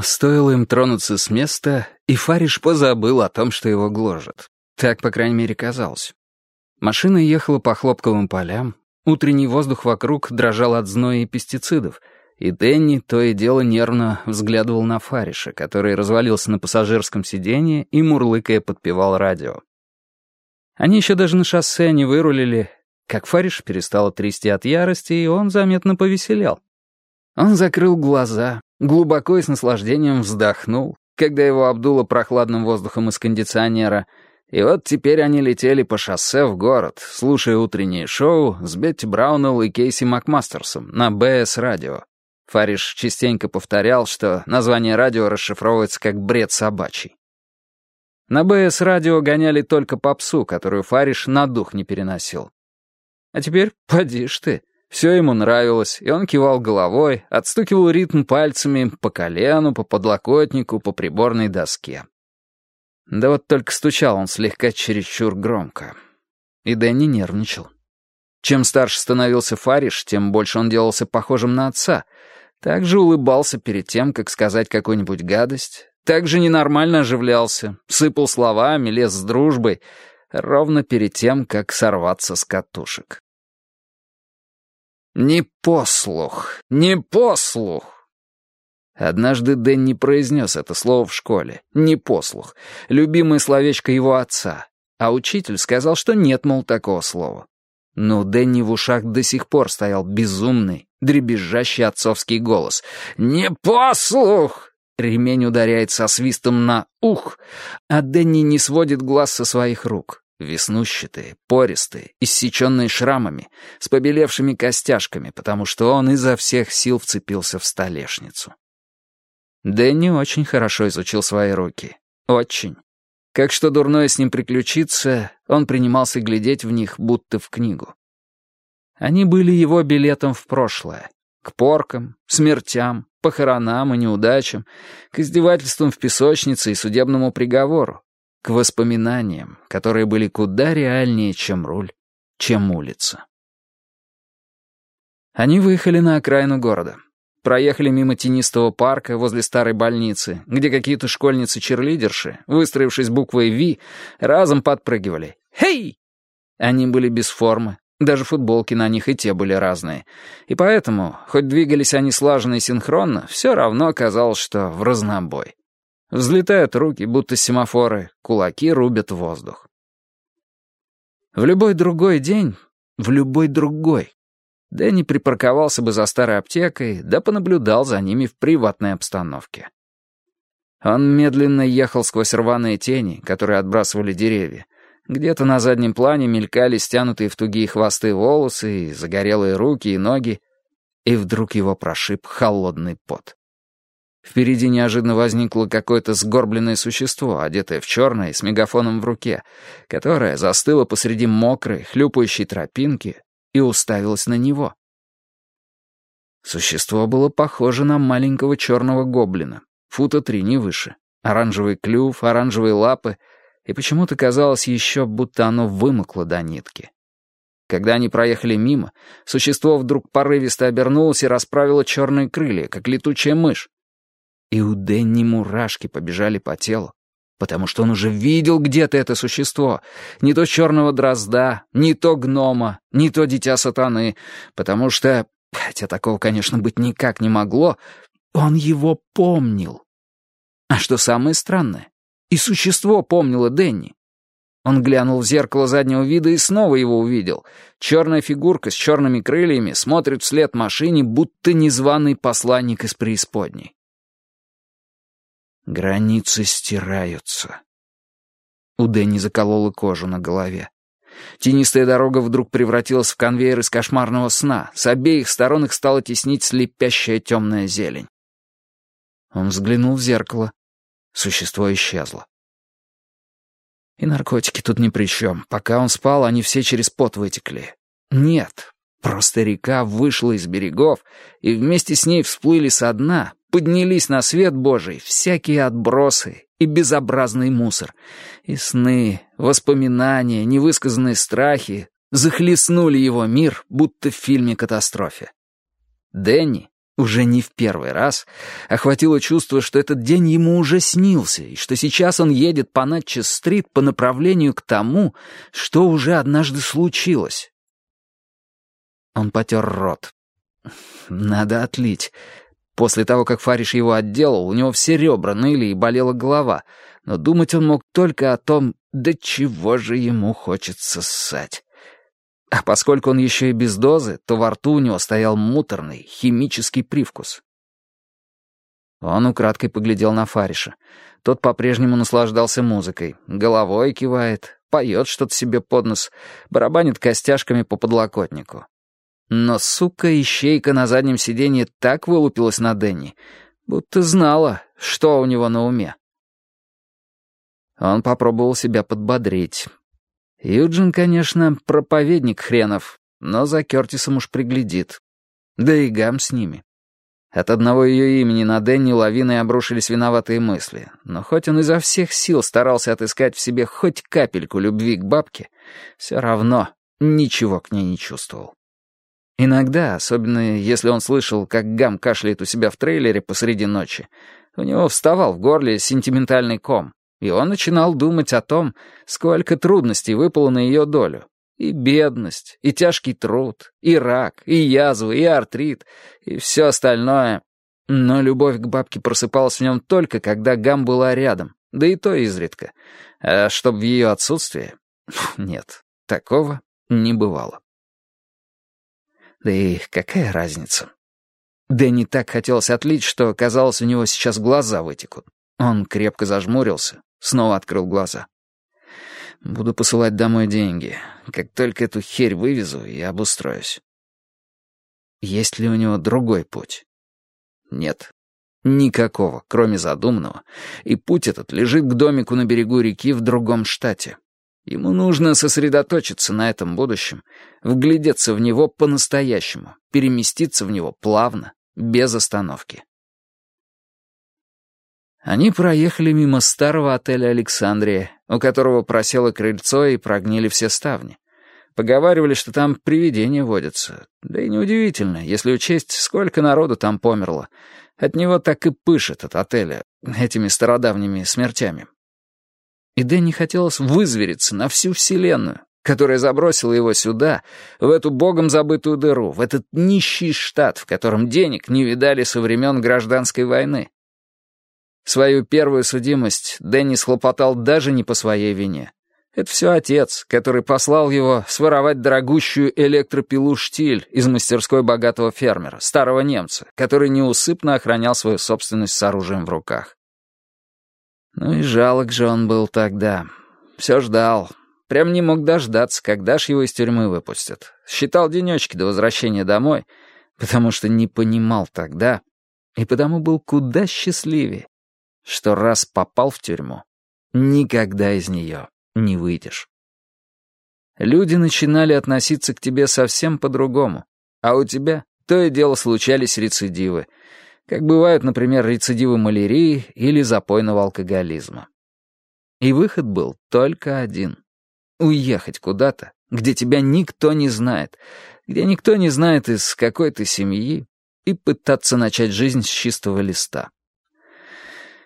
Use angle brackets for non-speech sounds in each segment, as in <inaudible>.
Стоило им тронуться с места, и Фариш позабыл о том, что его гложет. Так, по крайней мере, казалось. Машина ехала по хлопковым полям, утренний воздух вокруг дрожал от зноя и пестицидов, и Дэнни то и дело нервно взглядывал на Фариша, который развалился на пассажирском сиденье и, мурлыкая, подпевал радио. Они еще даже на шоссе не вырулили, как Фариш перестал трясти от ярости, и он заметно повеселел. Он закрыл глаза, глубоко и с наслаждением вздохнул, когда его обдуло прохладным воздухом из кондиционера, и вот теперь они летели по шоссе в город, слушая утреннее шоу с Бетти Браунелл и Кейси Макмастерсом на БС-радио. Фариш частенько повторял, что название радио расшифровывается как «бред собачий». На БС-радио гоняли только попсу, которую Фариш на дух не переносил. А теперь поди ж ты. Все ему нравилось, и он кивал головой, отстукивал ритм пальцами по колену, по подлокотнику, по приборной доске. Да вот только стучал он слегка чересчур громко. И Дэнни нервничал. Чем старше становился Фариш, тем больше он делался похожим на отца. Также улыбался перед тем, как сказать какую-нибудь гадость. Также ненормально оживлялся, сыпал словами, лез с дружбой, ровно перед тем, как сорваться с катушек. «Не послух! Не послух!» Однажды Дэнни произнес это слово в школе. «Не послух». Любимое словечко его отца. А учитель сказал, что нет, мол, такого слова. Но Дэнни в ушах до сих пор стоял безумный, дребезжащий отцовский голос. «Не послух!» Ремень ударяет со свистом на «ух», а Дэнни не сводит глаз со своих рук. Веснущатые, пористые, иссеченные шрамами, с побелевшими костяшками, потому что он изо всех сил вцепился в столешницу. Дэнни очень хорошо изучил свои руки. Очень. Как что дурное с ним приключится, он принимался глядеть в них, будто в книгу. Они были его билетом в прошлое. К поркам, смертям, похоронам и неудачам, к издевательствам в песочнице и судебному приговору, к воспоминаниям, которые были куда реальнее, чем руль, чем улица. Они выехали на окраину города. Проехали мимо тенистого парка возле старой больницы, где какие-то школьницы-черлидерши, выстроившись буквой «Ви», разом подпрыгивали. «Хей!» Они были без формы, даже футболки на них и те были разные. И поэтому, хоть двигались они слаженно и синхронно, все равно казалось, что в разнобой. Взлетают руки, будто семафоры, кулаки рубят воздух. В любой другой день, в любой другой, Дэнни припарковался бы за старой аптекой, да понаблюдал за ними в приватной обстановке. Он медленно ехал сквозь рваные тени, которые отбрасывали деревья. Где-то на заднем плане мелькали стянутые в тугие хвосты волосы и загорелые руки и ноги, и вдруг его прошиб холодный пот. Впереди неожиданно возникло какое-то сгорбленное существо, одетое в черное и с мегафоном в руке, которое застыло посреди мокрой, хлюпающей тропинки и уставилось на него. Существо было похоже на маленького черного гоблина, фута три, не выше. Оранжевый клюв, оранжевые лапы, и почему-то казалось еще, будто оно вымокло до нитки. Когда они проехали мимо, существо вдруг порывисто обернулось и расправило черные крылья, как летучая мышь. И у Дэнни мурашки побежали по телу, потому что он уже видел где-то это существо. Не то черного дрозда, не то гнома, не то дитя сатаны, потому что, хотя такого, конечно, быть никак не могло, он его помнил. А что самое странное, и существо помнило Дэнни. Он глянул в зеркало заднего вида и снова его увидел. Черная фигурка с черными крыльями смотрит вслед машине, будто незваный посланник из преисподней. Границы стираются. У Дэнни заколола кожу на голове. Тенистая дорога вдруг превратилась в конвейер из кошмарного сна. С обеих сторон их стала теснить слепящая темная зелень. Он взглянул в зеркало. Существо исчезло. И наркотики тут ни при чем. Пока он спал, они все через пот вытекли. Нет, просто река вышла из берегов, и вместе с ней всплыли со дна, поднялись на свет Божий всякие отбросы и безобразный мусор. И сны, воспоминания, невысказанные страхи захлестнули его мир, будто в фильме «Катастрофе». Дэнни, уже не в первый раз, охватило чувство, что этот день ему уже снился, и что сейчас он едет по Натчес-стрит по направлению к тому, что уже однажды случилось. Он потер рот. Надо отлить. После того, как Фариш его отделал, у него все ребра ныли и болела голова, но думать он мог только о том, до чего же ему хочется ссать. А поскольку он еще и без дозы, то во рту у него стоял муторный, химический привкус. Он украдкой поглядел на Фариша. Тот по-прежнему наслаждался музыкой. Головой кивает, поет что-то себе под нос, барабанит костяшками по подлокотнику. Но сука-ищейка на заднем сиденье так вылупилась на Дэнни, будто знала, что у него на уме. Он попробовал себя подбодрить. Юджин, конечно, проповедник хренов, но за Кертисом уж приглядит. Да и гам с ними. От одного ее имени на Дэнни лавиной обрушились виноватые мысли, но хоть он изо всех сил старался отыскать в себе хоть капельку любви к бабке, все равно ничего к ней не чувствовал. Иногда, особенно если он слышал, как Гам кашляет у себя в трейлере посреди ночи, у него вставал в горле сентиментальный ком, и он начинал думать о том, сколько трудностей выпало на ее долю. И бедность, и тяжкий труд, и рак, и язвы, и артрит, и все остальное. Но любовь к бабке просыпалась в нем только, когда Гам была рядом, да и то изредка. А чтоб в ее отсутствие... <laughs> Нет, такого не бывало. Да и какая разница? Дэнни так хотелось отлить, что, казалось, у него сейчас глаза вытекут. Он крепко зажмурился, снова открыл глаза. «Буду посылать домой деньги. Как только эту херь вывезу, я обустроюсь». Есть ли у него другой путь? Нет. Никакого, кроме задуманного. И путь этот лежит к домику на берегу реки в другом штате. Ему нужно сосредоточиться на этом будущем, вглядеться в него по-настоящему, переместиться в него плавно, без остановки. Они проехали мимо старого отеля «Александрия», у которого просело крыльцо и прогнили все ставни. Поговаривали, что там привидения водятся. Да и неудивительно, если учесть, сколько народу там померло. От него так и пышет от отеля этими стародавними смертями. И Дэнни хотелось вызвериться на всю вселенную, которая забросила его сюда, в эту богом забытую дыру, в этот нищий штат, в котором денег не видали со времен гражданской войны. Свою первую судимость Дэнни схлопотал даже не по своей вине. Это все отец, который послал его своровать дорогущую электропилу «Штиль» из мастерской богатого фермера, старого немца, который неусыпно охранял свою собственность с оружием в руках. Ну и жалок же он был тогда. Все ждал. Прям не мог дождаться, когда ж его из тюрьмы выпустят. Считал денечки до возвращения домой, потому что не понимал тогда, и потому был куда счастливее, что раз попал в тюрьму, никогда из нее не выйдешь. Люди начинали относиться к тебе совсем по-другому, а у тебя то и дело случались рецидивы — как бывают, например, рецидивы малярии или запойного алкоголизма. И выход был только один — уехать куда-то, где тебя никто не знает, где никто не знает, из какой ты семьи, и пытаться начать жизнь с чистого листа.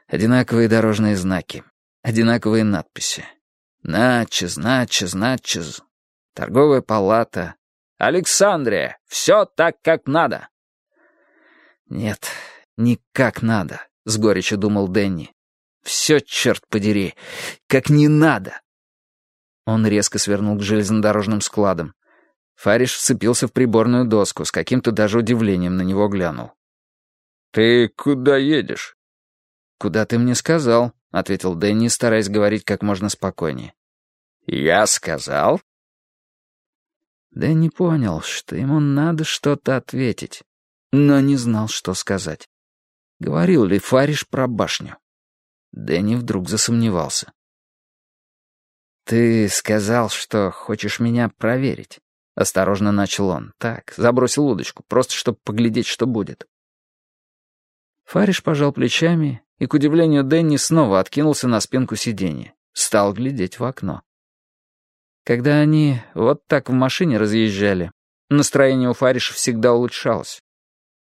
Одинаковые дорожные знаки, одинаковые надписи. Начес, начес, начес. Торговая палата. «Александрия, все так, как надо!» «Нет, не как надо», — с горечью думал Дэнни. «Все, черт подери, как не надо!» Он резко свернул к железнодорожным складам. Фариш вцепился в приборную доску, с каким-то даже удивлением на него глянул. «Ты куда едешь?» «Куда ты мне сказал?» — ответил Дэнни, стараясь говорить как можно спокойнее. «Я сказал?» Дэнни понял, что ему надо что-то ответить но не знал, что сказать. Говорил ли Фариш про башню? Дэнни вдруг засомневался. «Ты сказал, что хочешь меня проверить?» Осторожно начал он. Так, забросил удочку, просто чтобы поглядеть, что будет. Фариш пожал плечами и, к удивлению Дэнни, снова откинулся на спинку сиденья. Стал глядеть в окно. Когда они вот так в машине разъезжали, настроение у Фариша всегда улучшалось.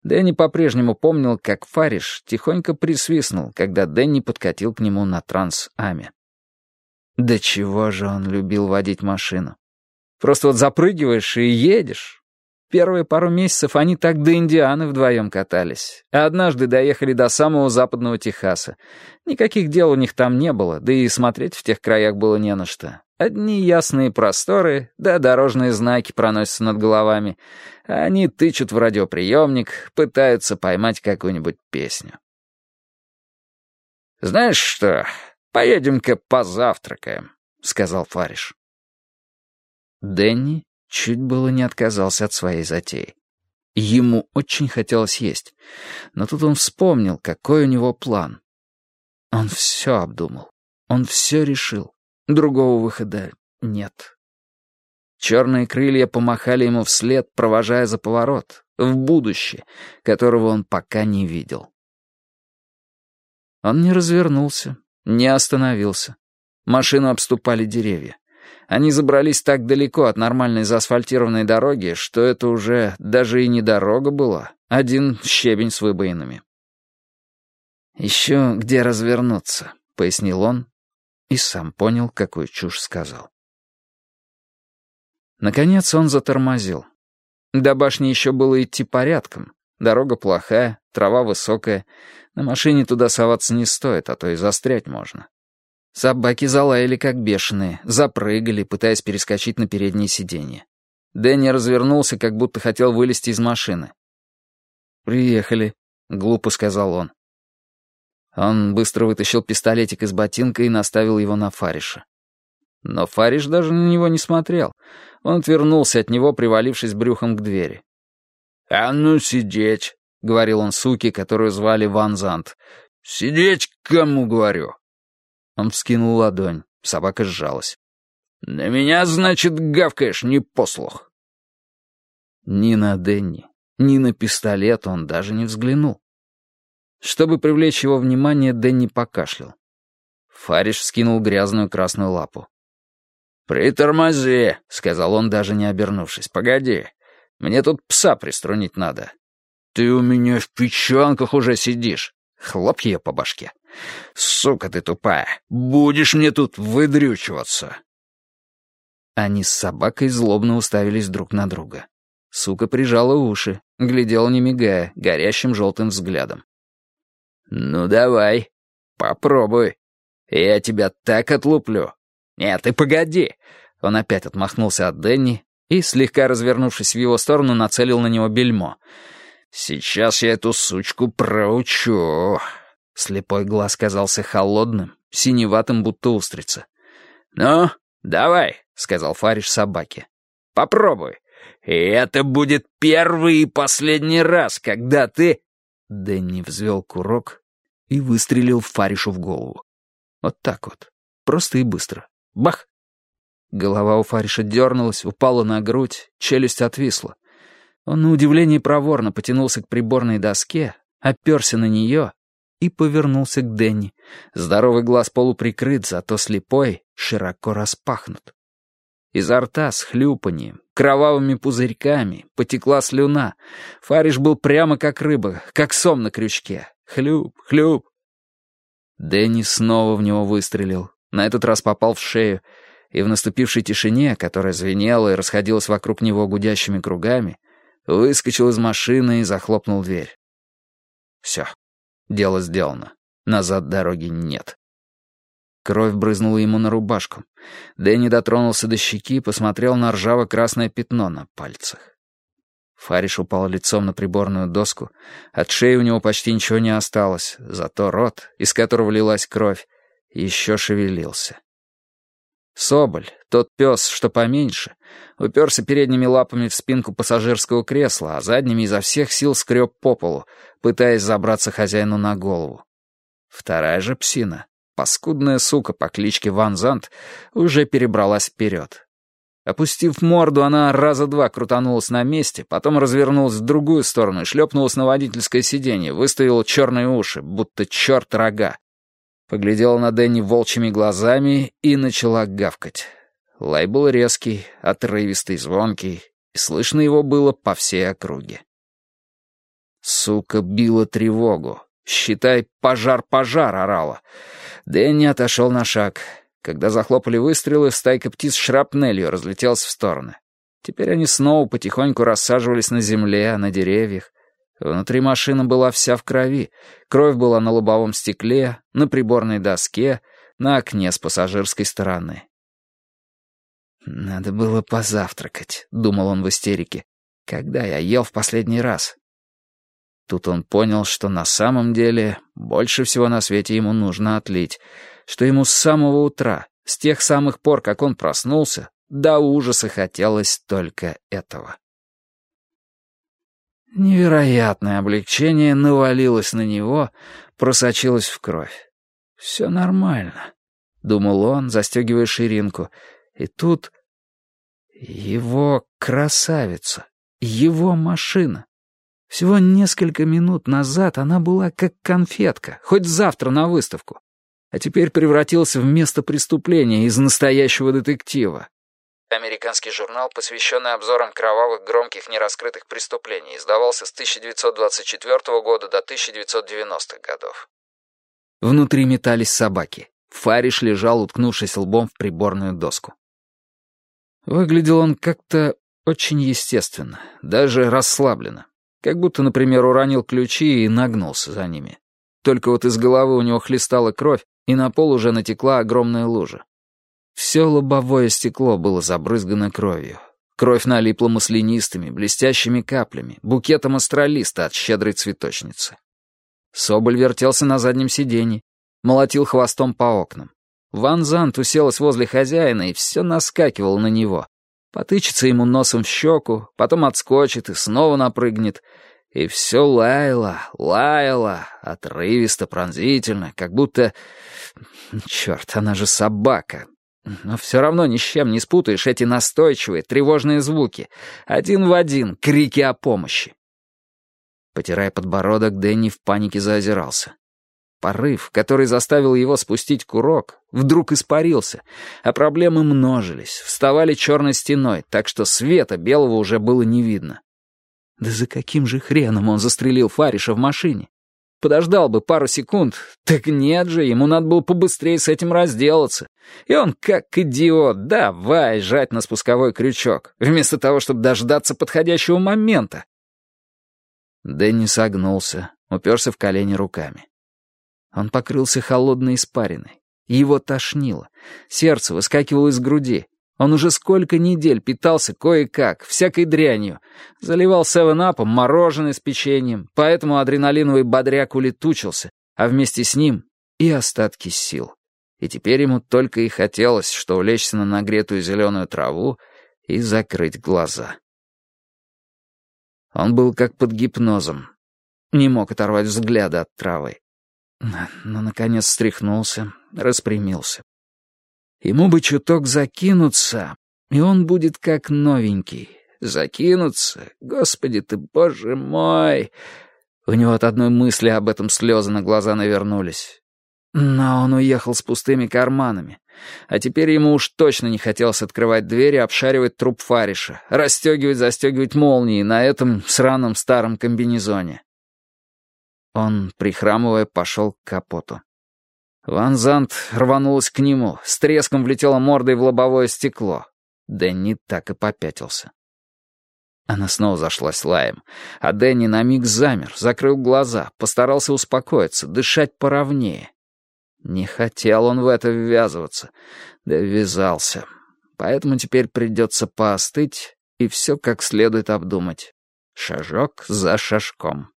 Дэнни по-прежнему помнил, как Фариш тихонько присвистнул, когда Дэнни подкатил к нему на Транс-Аме. Да чего же он любил водить машину. Просто вот запрыгиваешь и едешь. Первые пару месяцев они так до Индианы вдвоем катались. А однажды доехали до самого западного Техаса. Никаких дел у них там не было, да и смотреть в тех краях было не на что. Одни ясные просторы, да дорожные знаки проносятся над головами. Они тычут в радиоприемник, пытаются поймать какую-нибудь песню. «Знаешь что, поедем-ка позавтракаем», — сказал Фариш. Дэнни чуть было не отказался от своей затеи. Ему очень хотелось есть, но тут он вспомнил, какой у него план. Он все обдумал, он все решил. Другого выхода нет. Черные крылья помахали ему вслед, провожая за поворот, в будущее, которого он пока не видел. Он не развернулся, не остановился. Машину обступали деревья. Они забрались так далеко от нормальной заасфальтированной дороги, что это уже даже и не дорога была, один щебень с выбоинами. «Еще где развернуться», — пояснил он, и сам понял, какую чушь сказал. Наконец он затормозил. До башни еще было идти порядком. Дорога плохая, трава высокая. На машине туда соваться не стоит, а то и застрять можно. Собаки залаяли как бешеные, запрыгали, пытаясь перескочить на переднее сиденье. Дэнни развернулся, как будто хотел вылезти из машины. «Приехали», — глупо сказал он. Он быстро вытащил пистолетик из ботинка и наставил его на Фариша. Но Фариш даже на него не смотрел. Он отвернулся от него, привалившись брюхом к двери. «А ну, сидеть», — говорил он суке, которую звали Ван Зант. «Сидеть кому говорю?» Он вскинул ладонь. Собака сжалась. «На меня, значит, гавкаешь, не послух». Ни на Денни, ни на пистолет он даже не взглянул. Чтобы привлечь его внимание, Дэнни покашлял. Фариш вскинул грязную красную лапу. «Притормози», — сказал он, даже не обернувшись. «Погоди, мне тут пса приструнить надо». «Ты у меня в печенках уже сидишь». Хлоп ее по башке. «Сука ты тупая, будешь мне тут выдрючиваться». Они с собакой злобно уставились друг на друга. Сука прижала уши, глядела не мигая, горящим желтым взглядом. «Ну давай, попробуй. Я тебя так отлуплю. Нет, ты погоди!» Он опять отмахнулся от Дэнни и, слегка развернувшись в его сторону, нацелил на него бельмо. «Сейчас я эту сучку проучу». Слепой глаз казался холодным, синеватым, будто устрица. «Ну, давай», — сказал Фариш собаке. «Попробуй. И это будет первый и последний раз, когда ты...» Дэнни взвел курок и выстрелил Фаришу в голову. Вот так вот. Просто и быстро. Бах! Голова у Фариша дернулась, упала на грудь, челюсть отвисла. Он на удивление проворно потянулся к приборной доске, оперся на нее и повернулся к Дэнни. Здоровый глаз полуприкрыт, зато слепой, широко распахнут. Изо рта с хлюпанием, кровавыми пузырьками, потекла слюна. Фариш был прямо как рыба, как сом на крючке. Хлюп, хлюп. Дэнни снова в него выстрелил. На этот раз попал в шею, и в наступившей тишине, которая звенела и расходилась вокруг него гудящими кругами, выскочил из машины и захлопнул дверь. Все, дело сделано. Назад дороги нет. Кровь брызнула ему на рубашку. Дэнни дотронулся до щеки и посмотрел на ржаво-красное пятно на пальцах. Фариш упал лицом на приборную доску. От шеи у него почти ничего не осталось, зато рот, из которого лилась кровь, еще шевелился. Соболь, тот пес, что поменьше, уперся передними лапами в спинку пассажирского кресла, а задними изо всех сил скреб по полу, пытаясь забраться хозяину на голову. Вторая же псина Паскудная сука по кличке Ван Зант уже перебралась вперед. Опустив морду, она раза два крутанулась на месте, потом развернулась в другую сторону и шлепнулась на водительское сиденье, выставила черные уши, будто черт рога. Поглядела на Дэнни волчьими глазами и начала гавкать. Лай был резкий, отрывистый, звонкий, и слышно его было по всей округе. Сука била тревогу. Считай, пожар-пожар орала. Дэнни отошел на шаг. Когда захлопали выстрелы, стайка птиц шрапнелью разлетелась в стороны. Теперь они снова потихоньку рассаживались на земле, на деревьях. Внутри машина была вся в крови. Кровь была на лобовом стекле, на приборной доске, на окне с пассажирской стороны. «Надо было позавтракать», — думал он в истерике. «Когда я ел в последний раз?» Тут он понял, что на самом деле больше всего на свете ему нужно отлить, что ему с самого утра, с тех самых пор, как он проснулся, до ужаса хотелось только этого. Невероятное облегчение навалилось на него, просочилось в кровь. «Все нормально», — думал он, застегивая ширинку. И тут его красавица, его машина. Всего несколько минут назад она была как конфетка, хоть завтра на выставку. А теперь превратился в место преступления из настоящего детектива. Американский журнал, посвященный обзорам кровавых, громких, нераскрытых преступлений, издавался с 1924 года до 1990-х годов. Внутри метались собаки. Фариш лежал, уткнувшись лбом в приборную доску. Выглядел он как-то очень естественно, даже расслабленно. Как будто, например, уронил ключи и нагнулся за ними. Только вот из головы у него хлестала кровь, и на пол уже натекла огромная лужа. Все лобовое стекло было забрызгано кровью. Кровь налипла маслянистыми, блестящими каплями, букетом астролиста от щедрой цветочницы. Соболь вертелся на заднем сиденье, молотил хвостом по окнам. Ван Зант уселась возле хозяина и все наскакивал на него. Потычется ему носом в щеку, потом отскочит и снова напрыгнет. И все лаяло, лаяло, отрывисто, пронзительно, как будто... Черт, она же собака, но все равно ни с чем не спутаешь эти настойчивые, тревожные звуки. Один в один крики о помощи. Потирая подбородок, Дэнни в панике заозирался. Порыв, который заставил его спустить курок, вдруг испарился, а проблемы множились, вставали черной стеной, так что света белого уже было не видно. Да за каким же хреном он застрелил Фариша в машине? Подождал бы пару секунд. Так нет же, ему надо было побыстрее с этим разделаться. И он, как идиот, давай жать на спусковой крючок, вместо того, чтобы дождаться подходящего момента. Дэнни согнулся, уперся в колени руками. Он покрылся холодной испариной. Его тошнило. Сердце выскакивало из груди. Он уже сколько недель питался кое-как, всякой дрянью. Заливал севен-апом мороженое с печеньем, поэтому адреналиновый бодряк улетучился, а вместе с ним и остатки сил. И теперь ему только и хотелось, что улечься на нагретую зеленую траву и закрыть глаза. Он был как под гипнозом. Не мог оторвать взгляда от травы. Но, наконец, встряхнулся, распрямился. Ему бы чуток закинуться, и он будет как новенький. Закинуться? Господи ты, боже мой! У него от одной мысли об этом слезы на глаза навернулись. Но он уехал с пустыми карманами. А теперь ему уж точно не хотелось открывать дверь и обшаривать труп Фариша, расстегивать, застегивать молнии на этом сраном старом комбинезоне. Он, прихрамывая, пошел к капоту. Ван Зант рванулась к нему, с треском влетела мордой в лобовое стекло. Дэнни так и попятился. Она снова зашлась лаем, а Дэнни на миг замер, закрыл глаза, постарался успокоиться, дышать поровнее. Не хотел он в это ввязываться, да ввязался. Поэтому теперь придется поостыть и все как следует обдумать. Шажок за шажком.